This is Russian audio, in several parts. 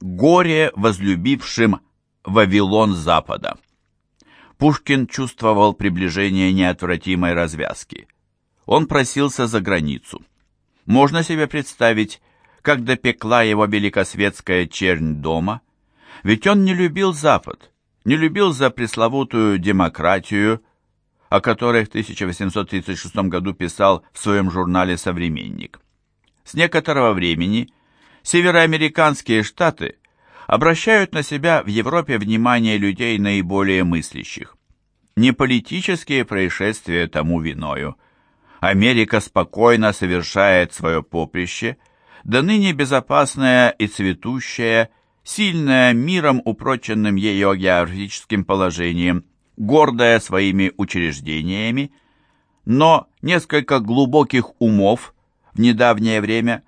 горе возлюбившим Вавилон Запада. Пушкин чувствовал приближение неотвратимой развязки. Он просился за границу. Можно себе представить, как допекла его великосветская чернь дома, ведь он не любил Запад, не любил за пресловутую демократию, о которой в 1836 году писал в своем журнале «Современник». С некоторого времени североамериканские штаты обращают на себя в Европе внимание людей наиболее мыслящих. Не политические происшествия тому виною. Америка спокойно совершает свое поприще, да ныне безопасная и цветущая, сильная миром, упроченным ее географическим положением, гордая своими учреждениями, но несколько глубоких умов в недавнее время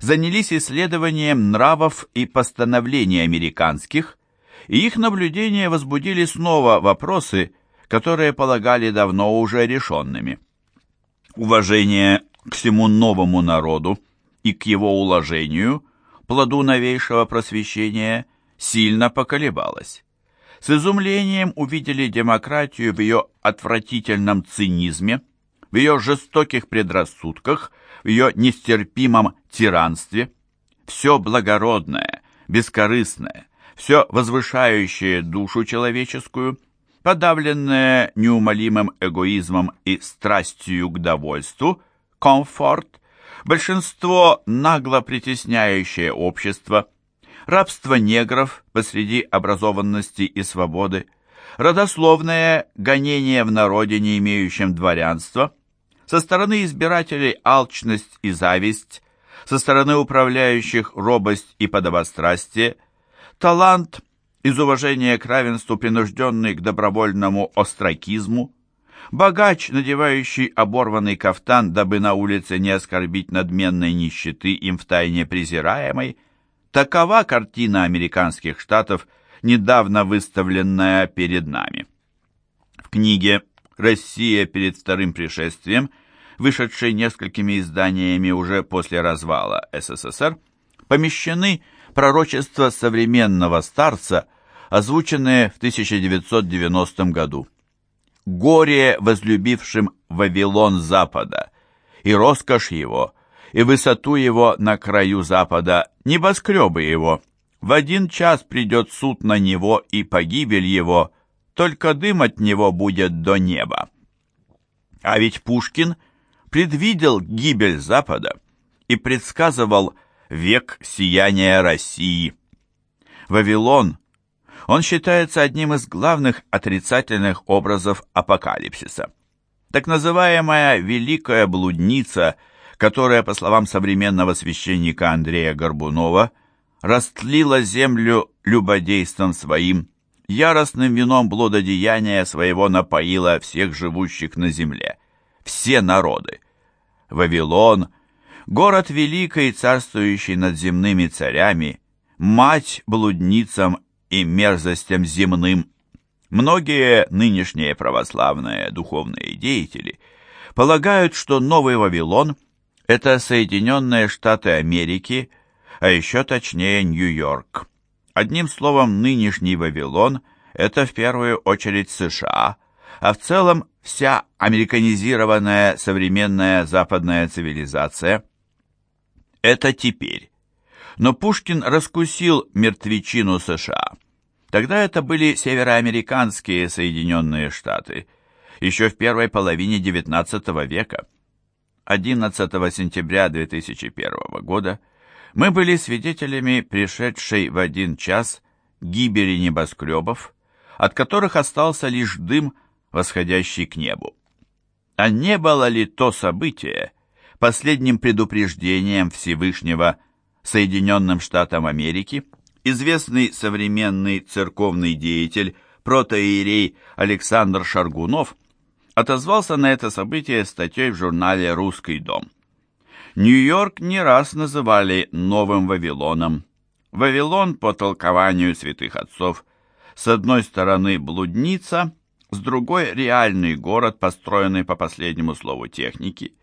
занялись исследованием нравов и постановлений американских, и их наблюдения возбудили снова вопросы, которые полагали давно уже решенными. Уважение к всему новому народу и к его уложению, плоду новейшего просвещения, сильно поколебалось. С изумлением увидели демократию в ее отвратительном цинизме, в ее жестоких предрассудках в ее нестерпимом тиранстве. Все благородное, бескорыстное, все возвышающее душу человеческую, подавленное неумолимым эгоизмом и страстью к довольству, комфорт, большинство нагло притесняющее общество, рабство негров посреди образованности и свободы, родословное гонение в народе, не имеющем дворянства – со стороны избирателей алчность и зависть, со стороны управляющих робость и подобострастие, талант из уважения к равенству, принужденный к добровольному остракизму, богач, надевающий оборванный кафтан, дабы на улице не оскорбить надменной нищеты им втайне презираемой, такова картина американских штатов, недавно выставленная перед нами. В книге «Россия перед вторым пришествием» вышедшей несколькими изданиями уже после развала СССР, помещены пророчества современного старца, озвученные в 1990 году. «Горе возлюбившим Вавилон Запада, и роскошь его, и высоту его на краю Запада, небоскребы его. В один час придет суд на него и погибель его, только дым от него будет до неба». А ведь Пушкин – предвидел гибель Запада и предсказывал век сияния России. Вавилон, он считается одним из главных отрицательных образов апокалипсиса. Так называемая «Великая блудница», которая, по словам современного священника Андрея Горбунова, растлила землю любодейством своим, яростным вином блудодеяния своего напоила всех живущих на земле все народы. Вавилон, город великий, царствующий над земными царями, мать блудницам и мерзостям земным. Многие нынешние православные духовные деятели полагают, что Новый Вавилон – это Соединенные Штаты Америки, а еще точнее Нью-Йорк. Одним словом, нынешний Вавилон – это в первую очередь США, а в целом вся американизированная современная западная цивилизация. Это теперь. Но Пушкин раскусил мертвечину США. Тогда это были североамериканские Соединенные Штаты, еще в первой половине XIX века. 11 сентября 2001 года мы были свидетелями пришедшей в один час гибели небоскребов, от которых остался лишь дым восходящий к небу. А не было ли то событие последним предупреждением Всевышнего Соединенным Штатам Америки, известный современный церковный деятель, протоиерей Александр Шаргунов, отозвался на это событие статьей в журнале «Русский дом». Нью-Йорк не раз называли «Новым Вавилоном». Вавилон, по толкованию святых отцов, с одной стороны блудница, с другой – реальный город, построенный по последнему слову техники.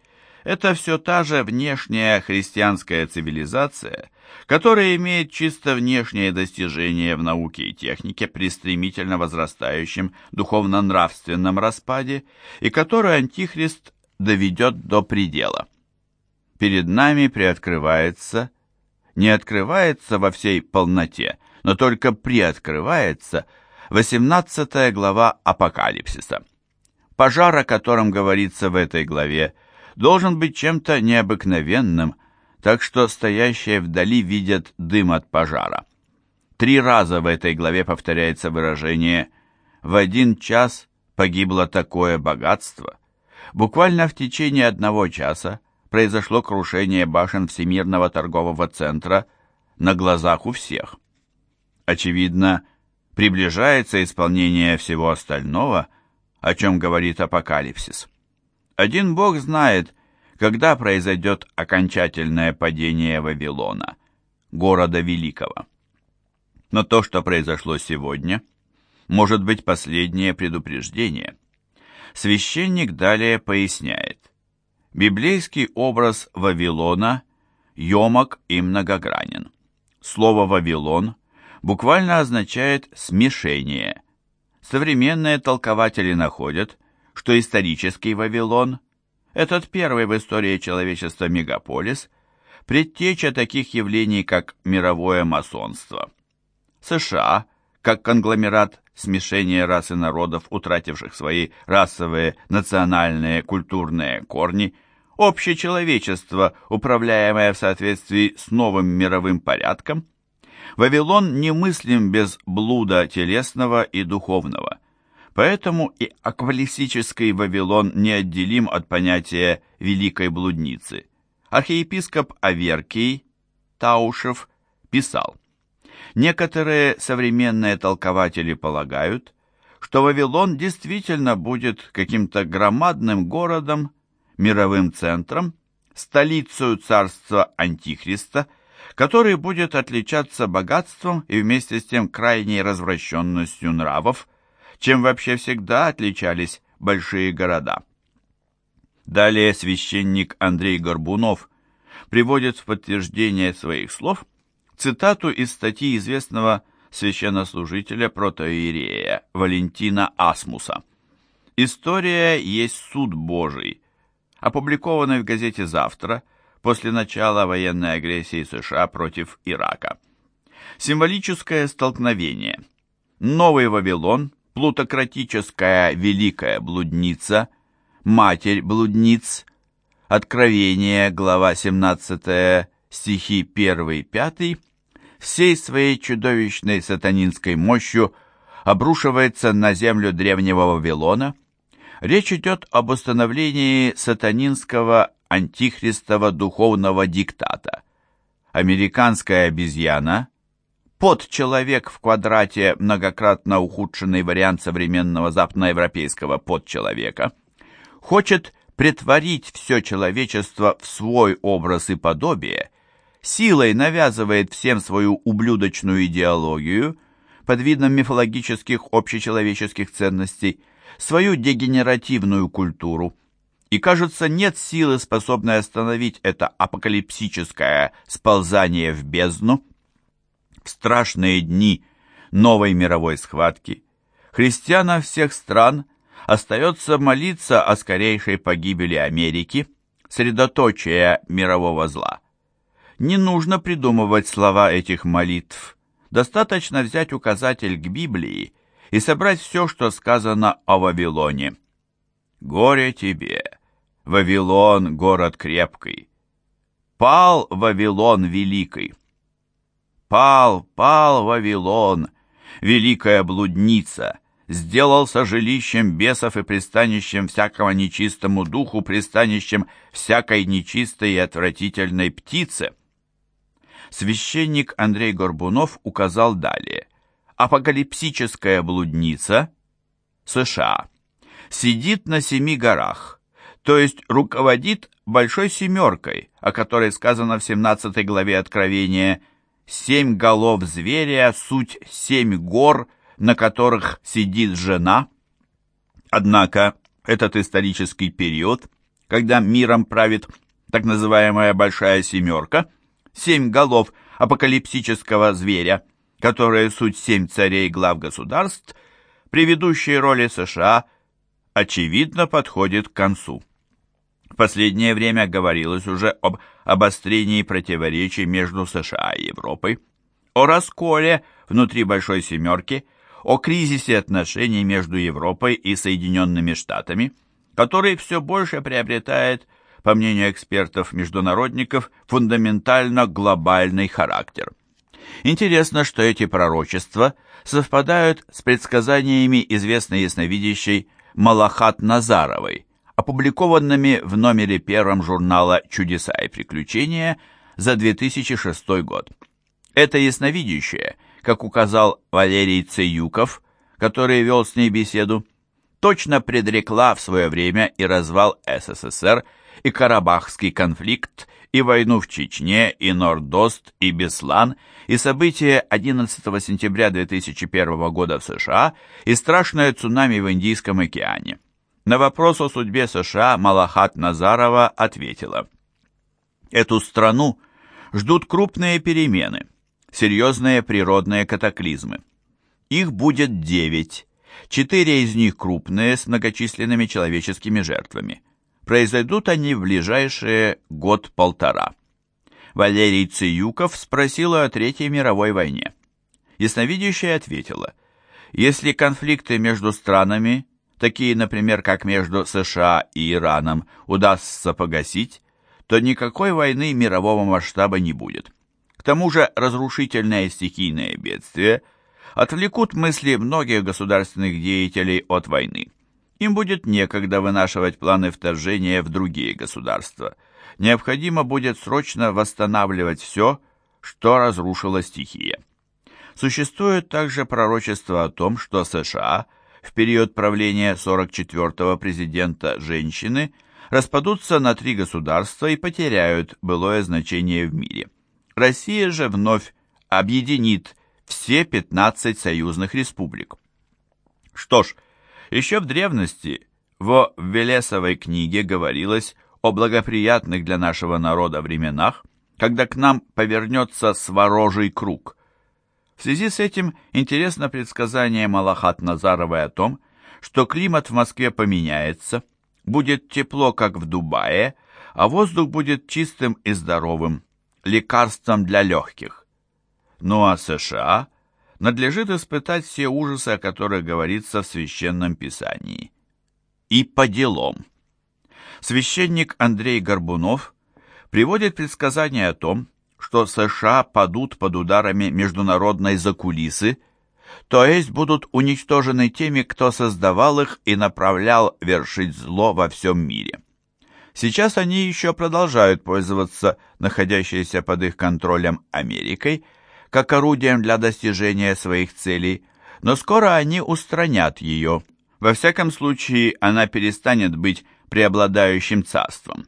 Это все та же внешняя христианская цивилизация, которая имеет чисто внешние достижения в науке и технике при стремительно возрастающем духовно-нравственном распаде и которую Антихрист доведет до предела. Перед нами приоткрывается, не открывается во всей полноте, но только приоткрывается 18 глава Апокалипсиса. Пожар, о котором говорится в этой главе, должен быть чем-то необыкновенным, так что стоящие вдали видят дым от пожара. Три раза в этой главе повторяется выражение «в один час погибло такое богатство». Буквально в течение одного часа произошло крушение башен Всемирного торгового центра на глазах у всех. Очевидно, приближается исполнение всего остального, о чем говорит Апокалипсис. Один Бог знает, когда произойдет окончательное падение Вавилона, города Великого. Но то, что произошло сегодня, может быть последнее предупреждение. Священник далее поясняет. Библейский образ Вавилона емок и многогранен. Слово «Вавилон» буквально означает «смешение». Современные толкователи находят, что исторический Вавилон, этот первый в истории человечества мегаполис, предтеча таких явлений, как мировое масонство. США, как конгломерат смешения рас и народов, утративших свои расовые, национальные, культурные корни, общечеловечество, управляемое в соответствии с новым мировым порядком, Вавилон немыслим без блуда телесного и духовного – Поэтому и аквалистический Вавилон неотделим от понятия «великой блудницы». Архиепископ Аверкий Таушев писал, Некоторые современные толкователи полагают, что Вавилон действительно будет каким-то громадным городом, мировым центром, столицей царства Антихриста, который будет отличаться богатством и вместе с тем крайней развращенностью нравов, чем вообще всегда отличались большие города. Далее священник Андрей Горбунов приводит в подтверждение своих слов цитату из статьи известного священнослужителя протоиерея Валентина Асмуса. «История есть суд Божий», опубликованный в газете «Завтра» после начала военной агрессии США против Ирака. Символическое столкновение. Новый Вавилон плутократическая великая блудница, матерь блудниц, Откровение, глава 17, стихи 1-5, всей своей чудовищной сатанинской мощью обрушивается на землю древнего Вавилона. Речь идет об установлении сатанинского антихристова духовного диктата. Американская обезьяна подчеловек в квадрате, многократно ухудшенный вариант современного западноевропейского подчеловека, хочет претворить все человечество в свой образ и подобие, силой навязывает всем свою ублюдочную идеологию под видом мифологических общечеловеческих ценностей, свою дегенеративную культуру. И, кажется, нет силы, способной остановить это апокалипсическое сползание в бездну, в страшные дни новой мировой схватки христианам всех стран остается молиться о скорейшей погибели Америки, средоточия мирового зла. Не нужно придумывать слова этих молитв. Достаточно взять указатель к Библии и собрать все, что сказано о Вавилоне. «Горе тебе, Вавилон, город крепкий! Пал Вавилон великий!» Пал, пал Вавилон, великая блудница, сделался жилищем бесов и пристанищем всякого нечистому духу, пристанищем всякой нечистой и отвратительной птицы. Священник Андрей Горбунов указал далее. Апокалипсическая блудница, США, сидит на семи горах, то есть руководит большой семеркой, о которой сказано в 17 главе Откровения – семь голов зверя, суть семь гор, на которых сидит жена. Однако этот исторический период когда миром правит так называемая «большая семерка», семь голов апокалипсического зверя, которые суть семь царей глав государств, при ведущей роли США, очевидно подходит к концу. В последнее время говорилось уже об обострении противоречий между США и Европой, о расколе внутри Большой Семерки, о кризисе отношений между Европой и Соединенными Штатами, который все больше приобретает по мнению экспертов-международников, фундаментально глобальный характер. Интересно, что эти пророчества совпадают с предсказаниями известной ясновидящей Малахат Назаровой, опубликованными в номере первом журнала «Чудеса и приключения» за 2006 год. Это ясновидящее, как указал Валерий Цеюков, который вел с ней беседу, точно предрекла в свое время и развал СССР и Карабахский конфликт, и войну в Чечне, и Нордост, и Беслан, и события 11 сентября 2001 года в США, и страшное цунами в Индийском океане. На вопрос о судьбе США Малахат Назарова ответила. Эту страну ждут крупные перемены, серьезные природные катаклизмы. Их будет девять, четыре из них крупные с многочисленными человеческими жертвами. Произойдут они в ближайшие год-полтора. Валерий Циюков спросила о Третьей мировой войне. Ясновидящая ответила, если конфликты между странами, такие, например, как между США и Ираном, удастся погасить, то никакой войны мирового масштаба не будет. К тому же разрушительное стихийное бедствие отвлекут мысли многих государственных деятелей от войны. Им будет некогда вынашивать планы вторжения в другие государства. Необходимо будет срочно восстанавливать все, что разрушила стихия. Существует также пророчество о том, что США в период правления 44-го президента женщины распадутся на три государства и потеряют былое значение в мире. Россия же вновь объединит все 15 союзных республик. Что ж, еще в древности во Велесовой книге говорилось о благоприятных для нашего народа временах, когда к нам повернется сворожий круг. В связи с этим интересно предсказание Малахат Назаровой о том, что климат в Москве поменяется, будет тепло, как в Дубае, а воздух будет чистым и здоровым, лекарством для легких. Ну а США – надлежит испытать все ужасы, о которых говорится в Священном Писании. И по делам. Священник Андрей Горбунов приводит предсказание о том, что США падут под ударами международной закулисы, то есть будут уничтожены теми, кто создавал их и направлял вершить зло во всем мире. Сейчас они еще продолжают пользоваться находящейся под их контролем Америкой – как орудием для достижения своих целей, но скоро они устранят ее. Во всяком случае, она перестанет быть преобладающим царством.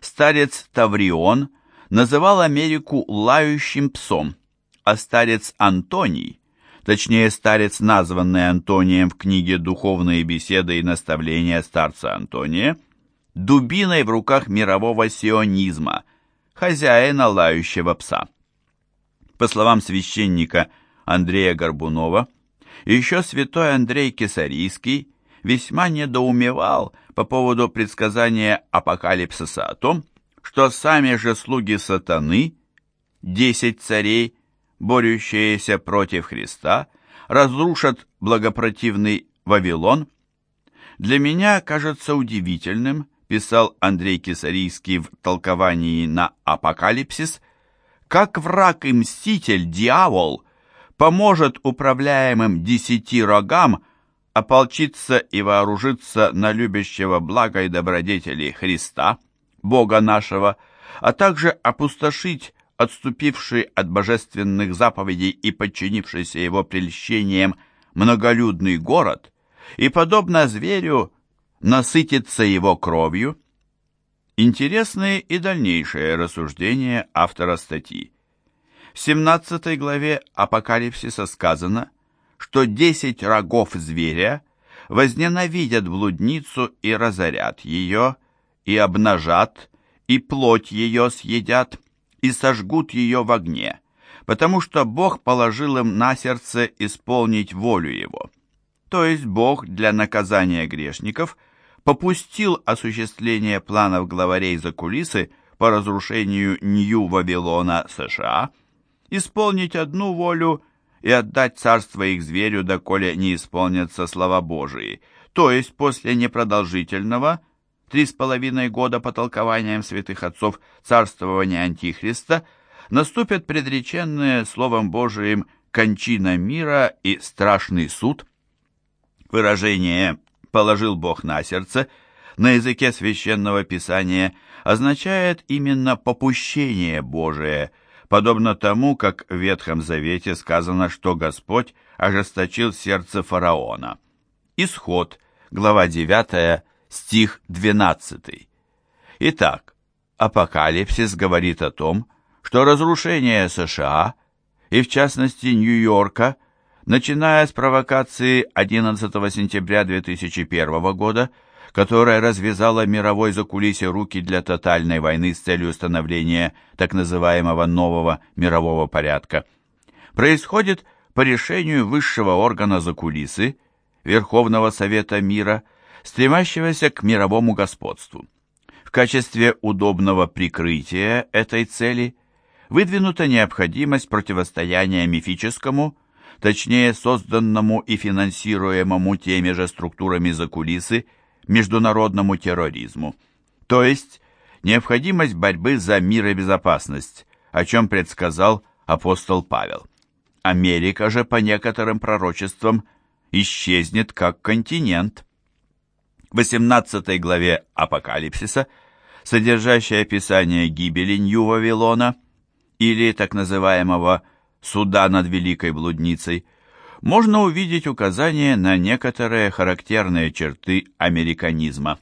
Старец Таврион называл Америку лающим псом, а старец Антоний, точнее старец, названный Антонием в книге «Духовные беседы и наставления старца Антония», дубиной в руках мирового сионизма, хозяина лающего пса. По словам священника Андрея Горбунова, еще святой Андрей Кесарийский весьма недоумевал по поводу предсказания апокалипсиса о том, что сами же слуги сатаны, десять царей, борющиеся против Христа, разрушат благопротивный Вавилон. Для меня кажется удивительным, писал Андрей Кесарийский в толковании на апокалипсис, как враг и мститель, дьявол, поможет управляемым десяти рогам ополчиться и вооружиться на любящего блага и добродетели Христа, Бога нашего, а также опустошить отступивший от божественных заповедей и подчинившийся его прельщениям многолюдный город, и, подобно зверю, насытиться его кровью, Интересные и дальнейшие рассуждения автора статьи. В 17 главе Апокалипсиса сказано, что десять рогов зверя возненавидят блудницу и разорят ее, и обнажат, и плоть ее съедят, и сожгут ее в огне, потому что Бог положил им на сердце исполнить волю Его. То есть Бог для наказания грешников попустил осуществление планов главарей за кулисы по разрушению Нью-Вавилона США, исполнить одну волю и отдать царство их зверю, доколе не исполнятся слова Божии, то есть после непродолжительного, три с половиной года по толкованиям святых отцов царствования Антихриста, наступят предреченные Словом Божиим кончина мира и страшный суд. Выражение «положил Бог на сердце» на языке священного писания означает именно попущение Божие – подобно тому, как в Ветхом Завете сказано, что Господь ожесточил сердце фараона. Исход, глава 9, стих 12. Итак, Апокалипсис говорит о том, что разрушение США, и в частности Нью-Йорка, начиная с провокации 11 сентября 2001 года, которая развязала мировой закулисье руки для тотальной войны с целью установления так называемого нового мирового порядка, происходит по решению высшего органа закулисы, Верховного Совета Мира, стремящегося к мировому господству. В качестве удобного прикрытия этой цели выдвинута необходимость противостояния мифическому, точнее созданному и финансируемому теми же структурами закулисы, международному терроризму, то есть необходимость борьбы за мир и безопасность, о чем предсказал апостол Павел. Америка же, по некоторым пророчествам, исчезнет как континент. В 18 главе Апокалипсиса, содержащее описание гибели Нью-Вавилона, или так называемого «суда над великой блудницей», можно увидеть указание на некоторые характерные черты американизма.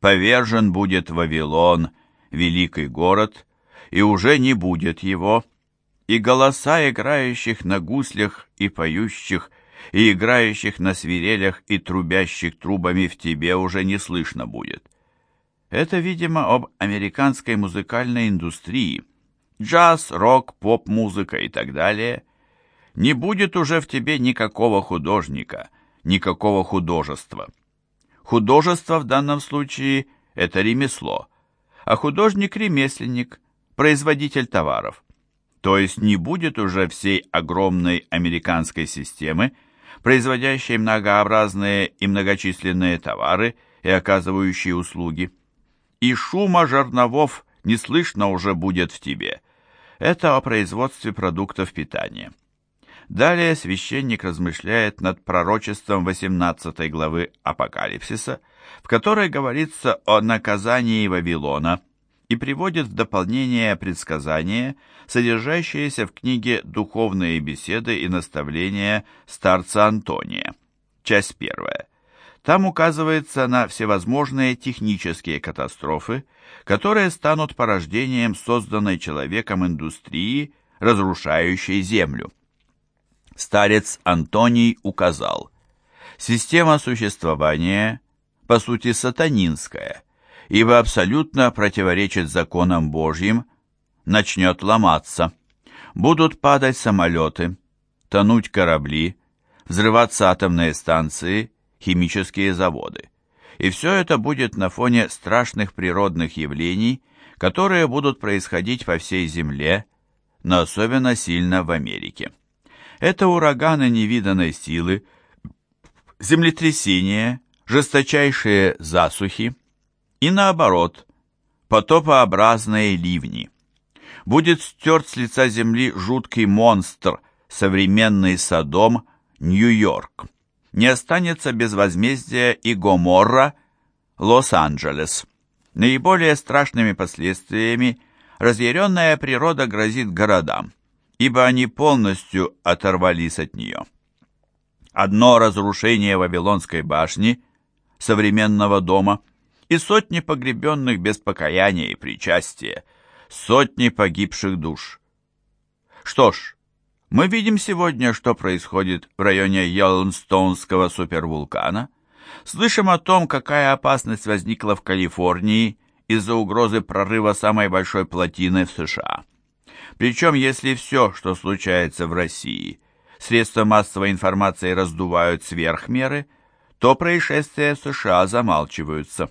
Повержен будет Вавилон, великий город, и уже не будет его, и голоса играющих на гуслях и поющих, и играющих на свирелях и трубящих трубами в тебе уже не слышно будет. Это, видимо, об американской музыкальной индустрии. Джаз, рок, поп-музыка и так далее – не будет уже в тебе никакого художника, никакого художества. Художество в данном случае – это ремесло, а художник – ремесленник, производитель товаров. То есть не будет уже всей огромной американской системы, производящей многообразные и многочисленные товары и оказывающие услуги. И шума жерновов не слышно уже будет в тебе. Это о производстве продуктов питания. Далее священник размышляет над пророчеством 18 главы Апокалипсиса, в которой говорится о наказании Вавилона и приводит в дополнение предсказания, содержащиеся в книге «Духовные беседы и наставления старца Антония». Часть первая. Там указывается на всевозможные технические катастрофы, которые станут порождением созданной человеком индустрии, разрушающей Землю старец Антоний указал, система существования, по сути, сатанинская, ибо абсолютно противоречит законам Божьим, начнет ломаться. Будут падать самолеты, тонуть корабли, взрываться атомные станции, химические заводы. И все это будет на фоне страшных природных явлений, которые будут происходить по всей Земле, но особенно сильно в Америке. Это ураганы невиданной силы, землетрясения, жесточайшие засухи и, наоборот, потопообразные ливни. Будет стерт с лица земли жуткий монстр, современный Содом, Нью-Йорк. Не останется без возмездия и Гоморра, Лос-Анджелес. Наиболее страшными последствиями разъяренная природа грозит городам ибо они полностью оторвались от нее. Одно разрушение Вавилонской башни, современного дома, и сотни погребенных без покаяния и причастия, сотни погибших душ. Что ж, мы видим сегодня, что происходит в районе Йеллстоунского супервулкана, слышим о том, какая опасность возникла в Калифорнии, из-за угрозы прорыва самой большой плотины в США. Причем, если все, что случается в России, средства массовой информации раздувают сверх меры, то происшествия в США замалчиваются.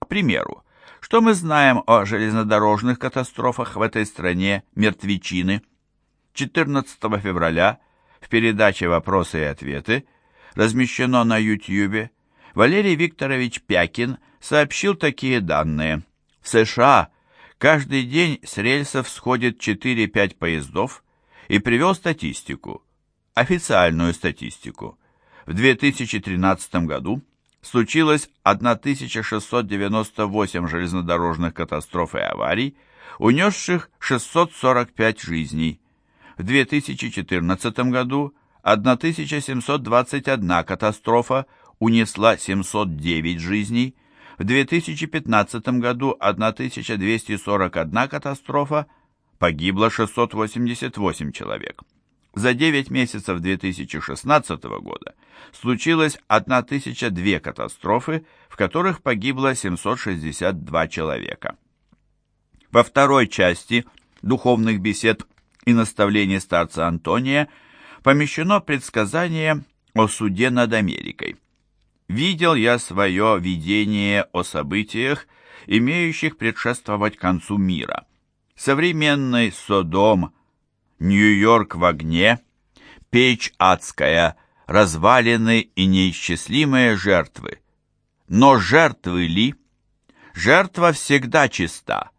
К примеру, что мы знаем о железнодорожных катастрофах в этой стране мертвечины? 14 февраля в передаче «Вопросы и ответы» размещено на YouTube, Валерий Викторович Пякин сообщил такие данные. В США каждый день с рельсов сходит 4-5 поездов и привел статистику, официальную статистику. В 2013 году случилось 1698 железнодорожных катастроф и аварий, унесших 645 жизней. В 2014 году 1721 катастрофа унесла 709 жизней, в 2015 году 1241 катастрофа, погибло 688 человек. За 9 месяцев 2016 года случилось 1002 катастрофы, в которых погибло 762 человека. Во второй части духовных бесед и наставлений старца Антония помещено предсказание о суде над Америкой. «Видел я свое видение о событиях, имеющих предшествовать концу мира. Современный Содом – Нью-Йорк в огне, печь адская, развалины и неисчислимые жертвы. Но жертвы ли? Жертва всегда чиста.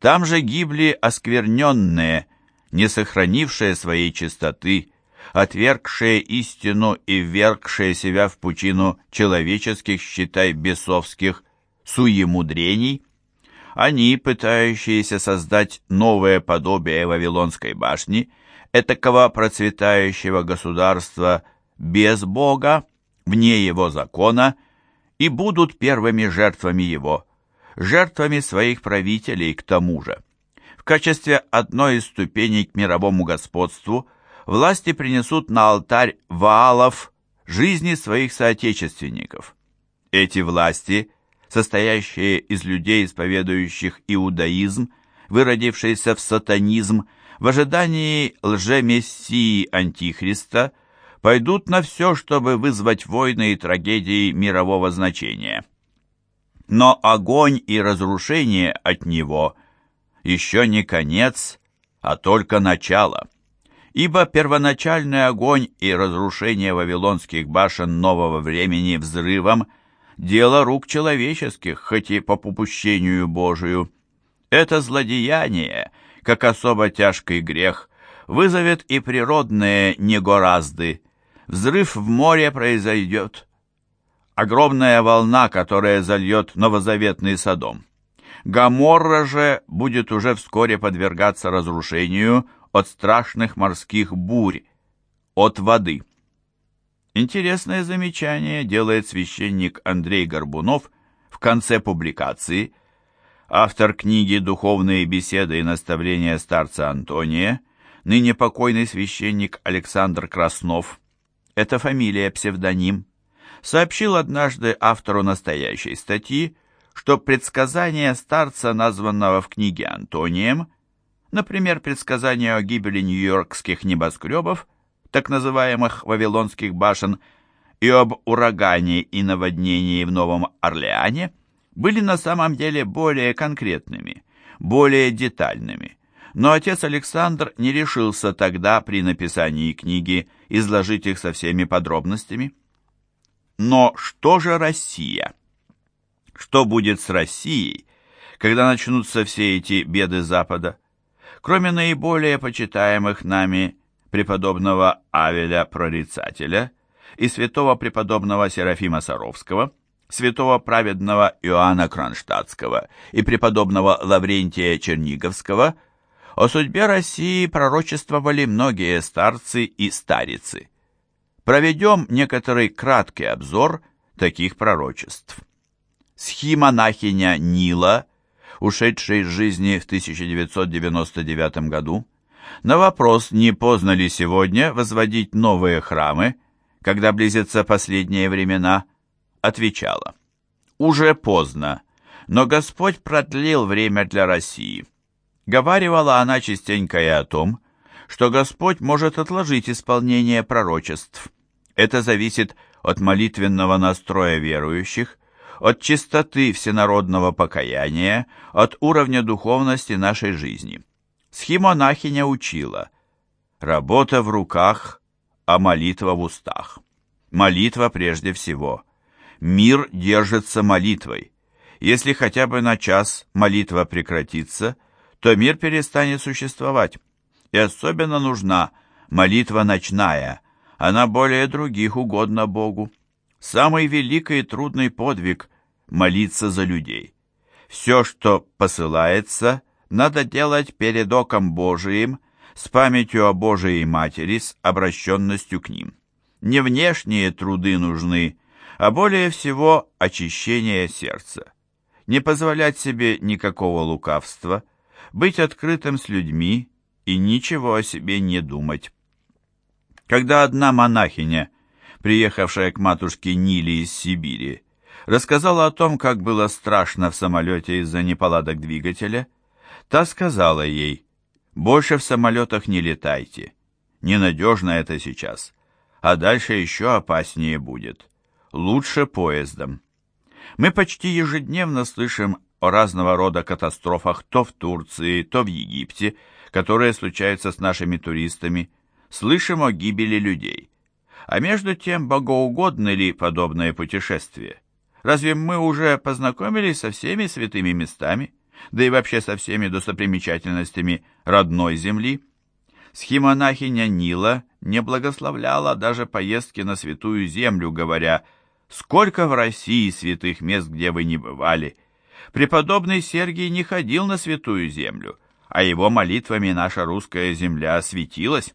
Там же гибли оскверненные, не сохранившие своей чистоты, отвергшие истину и ввергшие себя в пучину человеческих, считай, бесовских, суемудрений – они, пытающиеся создать новое подобие Вавилонской башни, этакого процветающего государства без Бога, вне его закона, и будут первыми жертвами его, жертвами своих правителей к тому же. В качестве одной из ступеней к мировому господству власти принесут на алтарь Ваалов жизни своих соотечественников. Эти власти состоящее из людей, исповедующих иудаизм, выродившийся в сатанизм, в ожидании лжемессии Антихриста, пойдут на все, чтобы вызвать войны и трагедии мирового значения. Но огонь и разрушение от него еще не конец, а только начало. Ибо первоначальный огонь и разрушение вавилонских башен нового времени взрывом – дело рук человеческих, хоть и по попущению Божию. Это злодеяние, как особо тяжкий грех, вызовет и природные негоразды. Взрыв в море произойдет. Огромная волна, которая зальет новозаветный Содом. Гаморра же будет уже вскоре подвергаться разрушению от страшных морских бурь, от воды. Интересное замечание делает священник Андрей Горбунов в конце публикации. Автор книги «Духовные беседы и наставления старца Антония», ныне покойный священник Александр Краснов, это фамилия псевдоним, сообщил однажды автору настоящей статьи, что предсказания старца, названного в книге Антонием, например, предсказание о гибели нью-йоркских небоскребов, так называемых Вавилонских башен и об урагане и наводнении в Новом Орлеане были на самом деле более конкретными, более детальными. Но отец Александр не решился тогда при написании книги изложить их со всеми подробностями. Но что же Россия? Что будет с Россией, когда начнутся все эти беды Запада? Кроме наиболее почитаемых нами преподобного Авеля Прорицателя и святого преподобного Серафима Саровского, святого праведного Иоанна Кронштадтского и преподобного Лаврентия Черниговского, о судьбе России пророчествовали многие старцы и старицы. Проведем некоторый краткий обзор таких пророчеств. Схимонахиня Нила, ушедшая из жизни в 1999 году, на вопрос, не поздно ли сегодня возводить новые храмы, когда близятся последние времена, отвечала. Уже поздно. Но Господь продлил время для России. Говаривала она частенько и о том, что Господь может отложить исполнение пророчеств. Это зависит от молитвенного настроя верующих, от чистоты всенародного покаяния, от уровня духовности нашей жизни. Схимонахиня учила «Работа в руках, а молитва в устах». Молитва прежде всего. Мир держится молитвой. Если хотя бы на час молитва прекратится, то мир перестанет существовать. И особенно нужна молитва ночная. Она более других угодна Богу. Самый великий и трудный подвиг – молиться за людей. Все, что посылается, надо делать перед оком Божиим, с памятью о Божией Матери, с обращенностью к ним. Не внешние труды нужны, а более всего очищение сердца. Не позволять себе никакого лукавства, быть открытым с людьми и ничего о себе не думать. Когда одна монахиня, приехавшая к матушке Ниле из Сибири, рассказала о том, как было страшно в самолете из-за неполадок двигателя, та сказала ей, «Больше в самолетах не летайте. Ненадежно это сейчас а дальше еще опаснее будет. Лучше поездом. Мы почти ежедневно слышим о разного рода катастрофах то в Турции, то в Египте, которые случаются с нашими туристами. Слышим о гибели людей. А между тем, богоугодны ли подобное путешествие? Разве мы уже познакомились со всеми святыми местами, да и вообще со всеми достопримечательностями родной земли? Схимонахиня Нила не благословляла даже поездки на Святую Землю, говоря «Сколько в России святых мест, где вы не бывали!» Преподобный Сергий не ходил на Святую Землю, а его молитвами наша русская земля осветилась.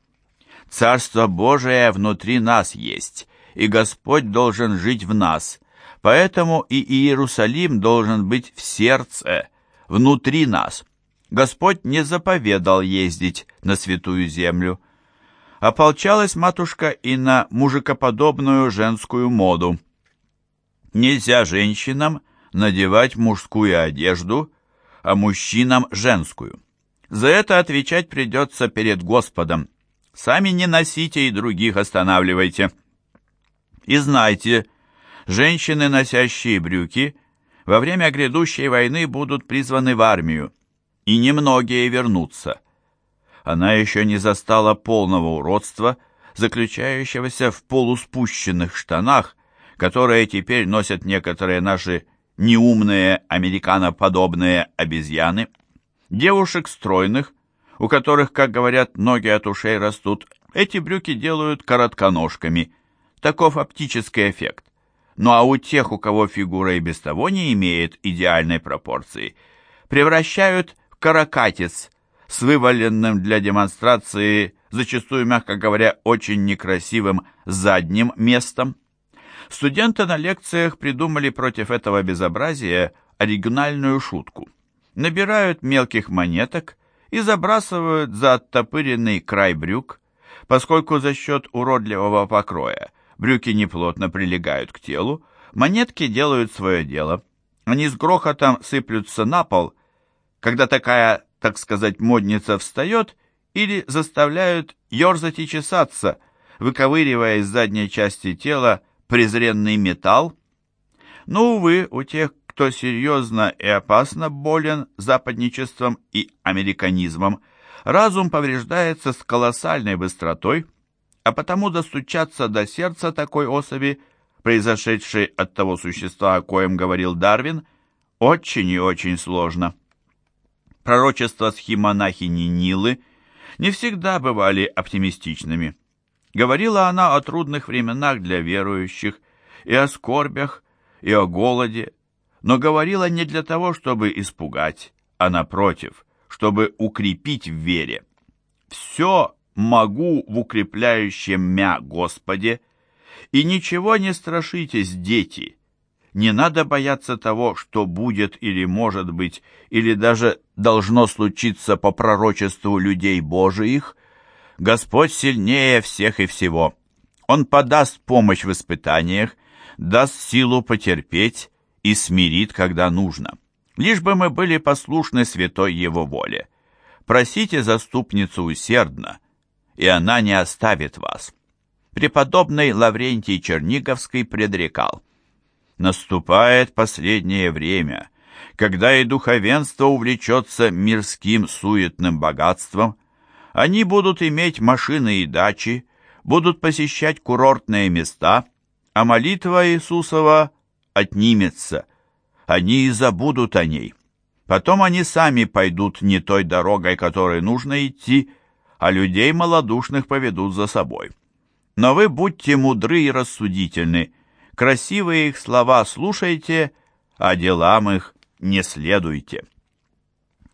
Царство Божие внутри нас есть, и Господь должен жить в нас, поэтому и Иерусалим должен быть в сердце, внутри нас. Господь не заповедал ездить на святую землю. Ополчалась матушка и на мужикоподобную женскую моду. Нельзя женщинам надевать мужскую одежду, а мужчинам женскую. За это отвечать придется перед Господом. Сами не носите и других останавливайте. И знайте, женщины, носящие брюки, во время грядущей войны будут призваны в армию и немногие вернутся. Она еще не застала полного уродства, заключающегося в полуспущенных штанах, которые теперь носят некоторые наши неумные американоподобные обезьяны, девушек стройных, у которых, как говорят, ноги от ушей растут, эти брюки делают коротконожками. Таков оптический эффект. Ну а у тех, у кого фигура и без того не имеет идеальной пропорции, превращают каракатиц с вываленным для демонстрации, зачастую, мягко говоря, очень некрасивым задним местом. Студенты на лекциях придумали против этого безобразия оригинальную шутку. Набирают мелких монеток и забрасывают за оттопыренный край брюк, поскольку за счет уродливого покроя брюки неплотно прилегают к телу, монетки делают свое дело. Они с грохотом сыплются на пол когда такая, так сказать, модница встает или заставляют ерзать и чесаться, выковыривая из задней части тела презренный металл. Но, увы, у тех, кто серьезно и опасно болен западничеством и американизмом, разум повреждается с колоссальной быстротой, а потому достучаться до сердца такой особи, произошедшей от того существа, о коем говорил Дарвин, очень и очень сложно. Пророчества схимонахини Нилы не всегда бывали оптимистичными. Говорила она о трудных временах для верующих, и о скорбях, и о голоде, но говорила не для того, чтобы испугать, а напротив, чтобы укрепить в вере. «Все могу в укрепляющем мя Господе, и ничего не страшитесь, дети, не надо бояться того, что будет или может быть, или даже должно случиться по пророчеству людей Божиих. Господь сильнее всех и всего. Он подаст помощь в испытаниях, даст силу потерпеть и смирит, когда нужно. лишь бы мы были послушны святой Его воле. Просите заступницу усердно, и она не оставит вас. Преподобный Лаврентий Черниговский предрекал. Наступает последнее время, когда и духовенство увлечется мирским суетным богатством. Они будут иметь машины и дачи, будут посещать курортные места, а молитва Иисусова отнимется. Они и забудут о ней. Потом они сами пойдут не той дорогой, которой нужно идти, а людей малодушных поведут за собой. Но вы будьте мудры и рассудительны, красивые их слова слушайте, а делам их не следуйте.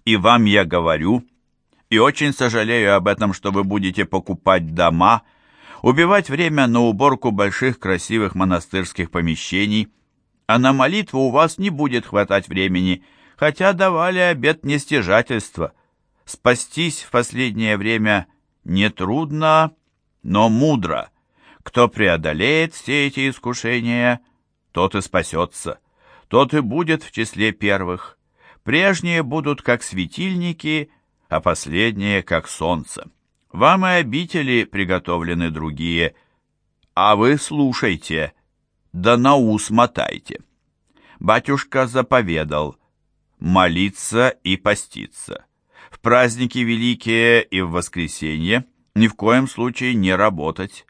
И вам я говорю, и очень сожалею об этом, что вы будете покупать дома, убивать время на уборку больших красивых монастырских помещений, а на молитву у вас не будет хватать времени – хотя давали обет нестяжательства. Спастись в последнее время нетрудно, но мудро. Кто преодолеет все эти искушения, тот и спасется, тот и будет в числе первых. Прежние будут как светильники, а последние как солнце. Вам и обители приготовлены другие, а вы слушайте, да на ус мотайте. Батюшка заповедал — молиться и поститься. В праздники великие и в воскресенье ни в коем случае не работать.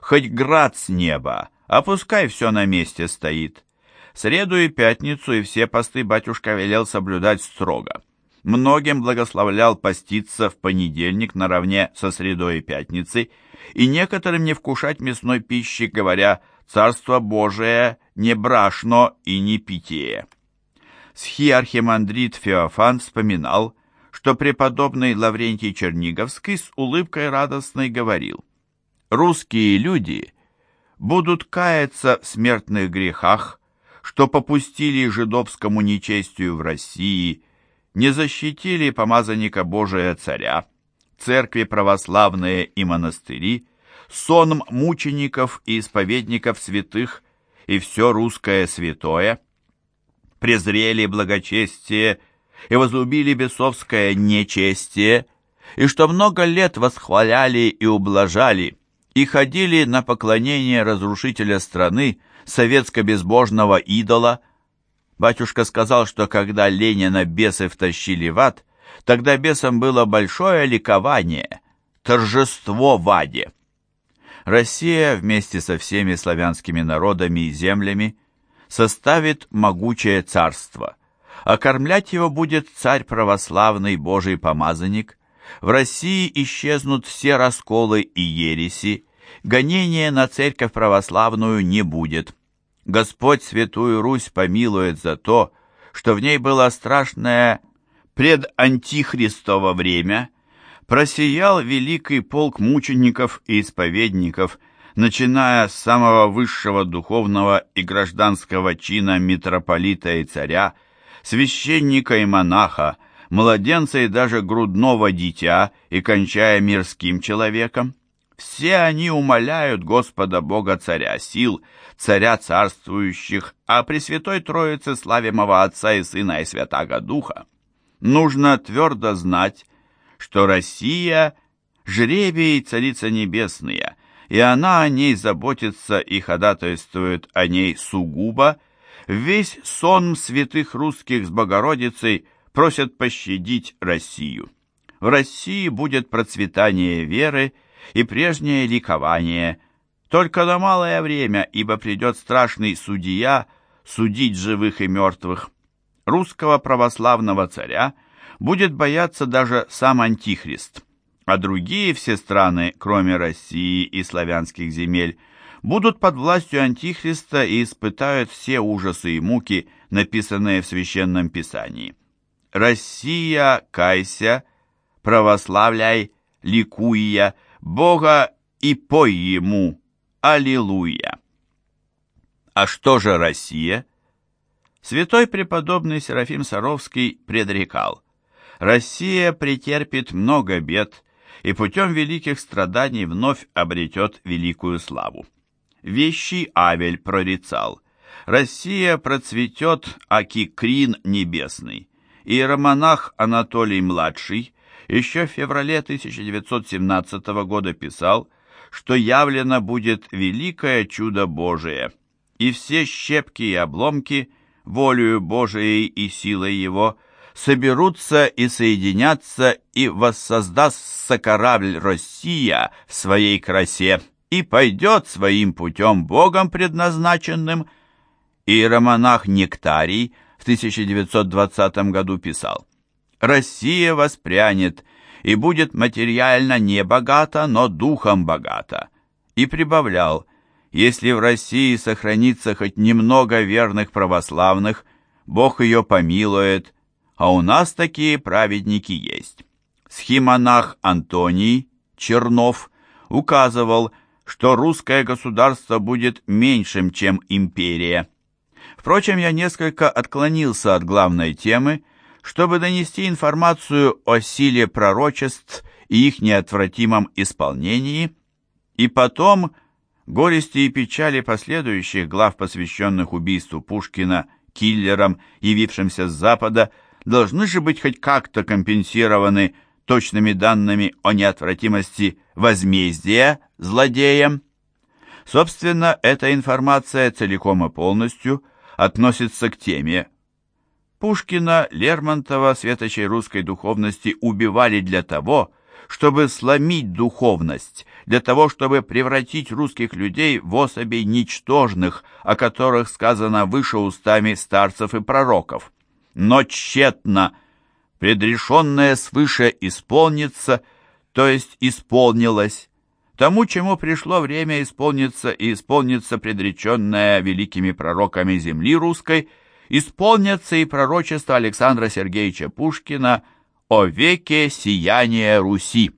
Хоть град с неба, а пускай все на месте стоит. Среду и пятницу и все посты батюшка велел соблюдать строго. Многим благословлял поститься в понедельник наравне со средой и пятницей, и некоторым не вкушать мясной пищи, говоря «Царство Божие не брашно и не питие» схиархимандрит Феофан вспоминал, что преподобный Лаврентий Черниговский с улыбкой радостной говорил, «Русские люди будут каяться в смертных грехах, что попустили жидовскому нечестию в России, не защитили помазанника Божия царя, церкви православные и монастыри, сон мучеников и исповедников святых и все русское святое, презрели благочестие и возлюбили бесовское нечестие, и что много лет восхваляли и ублажали, и ходили на поклонение разрушителя страны, советско-безбожного идола. Батюшка сказал, что когда Ленина бесы втащили в ад, тогда бесам было большое ликование, торжество в аде. Россия вместе со всеми славянскими народами и землями составит могучее царство. Окормлять его будет царь православный Божий помазанник. В России исчезнут все расколы и ереси. Гонения на церковь православную не будет. Господь Святую Русь помилует за то, что в ней было страшное предантихристово время, просиял великий полк мучеников и исповедников – начиная с самого высшего духовного и гражданского чина митрополита и царя, священника и монаха, младенца и даже грудного дитя, и кончая мирским человеком. Все они умоляют Господа Бога Царя сил, Царя царствующих, а Пресвятой Троице славимого Отца и Сына и Святаго Духа. Нужно твердо знать, что Россия — жребий Царица Небесная — и она о ней заботится и ходатайствует о ней сугубо, весь сон святых русских с Богородицей просят пощадить Россию. В России будет процветание веры и прежнее ликование, только на малое время, ибо придет страшный судья судить живых и мертвых. Русского православного царя будет бояться даже сам Антихрист а другие все страны, кроме России и славянских земель, будут под властью Антихриста и испытают все ужасы и муки, написанные в Священном Писании. «Россия, кайся, православляй, ликуя, Бога и пой Ему, Аллилуйя!» А что же Россия? Святой преподобный Серафим Саровский предрекал, «Россия претерпит много бед, и путем великих страданий вновь обретет великую славу. Вещий Авель прорицал, Россия процветет, аки крин небесный. Иеромонах Анатолий-младший еще в феврале 1917 года писал, что явлено будет великое чудо Божие, и все щепки и обломки, волею Божией и силой Его, соберутся и соединятся, и воссоздастся корабль Россия в своей красе, и пойдет своим путем Богом предназначенным. Иеромонах Нектарий в 1920 году писал, «Россия воспрянет и будет материально не богата, но духом богата». И прибавлял, «Если в России сохранится хоть немного верных православных, Бог ее помилует, а у нас такие праведники есть». Схимонах Антоний Чернов указывал, что русское государство будет меньшим, чем империя. Впрочем, я несколько отклонился от главной темы, чтобы донести информацию о силе пророчеств и их неотвратимом исполнении, и потом горести и печали последующих глав, посвященных убийству Пушкина, киллерам, явившимся с Запада, должны же быть хоть как-то компенсированы точными данными о неотвратимости возмездия злодеям. Собственно, эта информация целиком и полностью относится к теме. Пушкина, Лермонтова, светочей русской духовности убивали для того, чтобы сломить духовность, для того, чтобы превратить русских людей в особей ничтожных, о которых сказано выше устами старцев и пророков. Но тщетно, предрешенное свыше исполнится, то есть исполнилось, тому, чему пришло время исполниться и исполнится предреченное великими пророками земли русской, исполнятся и пророчества Александра Сергеевича Пушкина о веке сияния Руси.